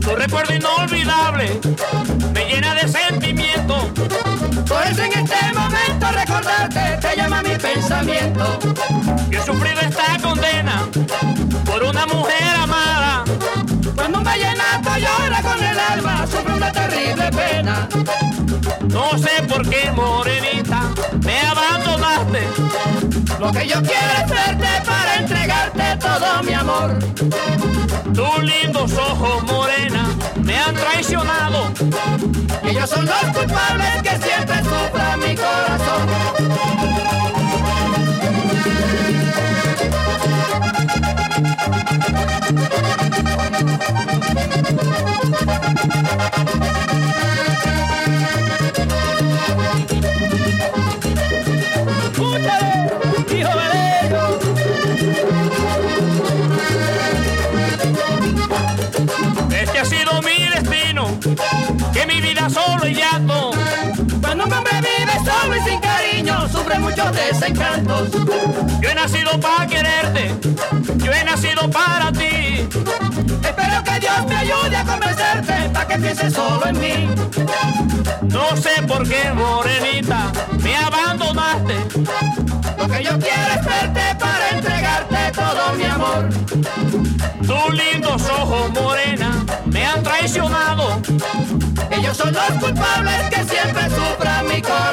Tu recuerdo inolvidable me llena de sentimiento. Por eso en este momento recordarte te llama mi pensamiento. Yo he sufrido esta condena por una mujer amada. Cuando un vallenato llora con el alma, sufre una terrible pena. No sé por qué, morenita, me abandonaste. Lo que yo quiero es verte para entregarte todo mi amor. Tus lindos ojos, morena, me han traicionado. Ellos son los culpables que siempre sufra mi corazón. Mi vida solo y llanto. Cuando un hombre vive solo y sin cariño, sufre muchos desencantos. Yo he nacido para quererte, yo he nacido para ti. Espero que Dios me ayude a convencerte para que pienses solo en mí. No sé por qué, morenita, me abandonaste. Lo que yo quiero es verte para entregarte todo mi amor. Tus lindos ojos, morena, me han traicionado. Ellos son los culpables que siempre sufran mi corazón.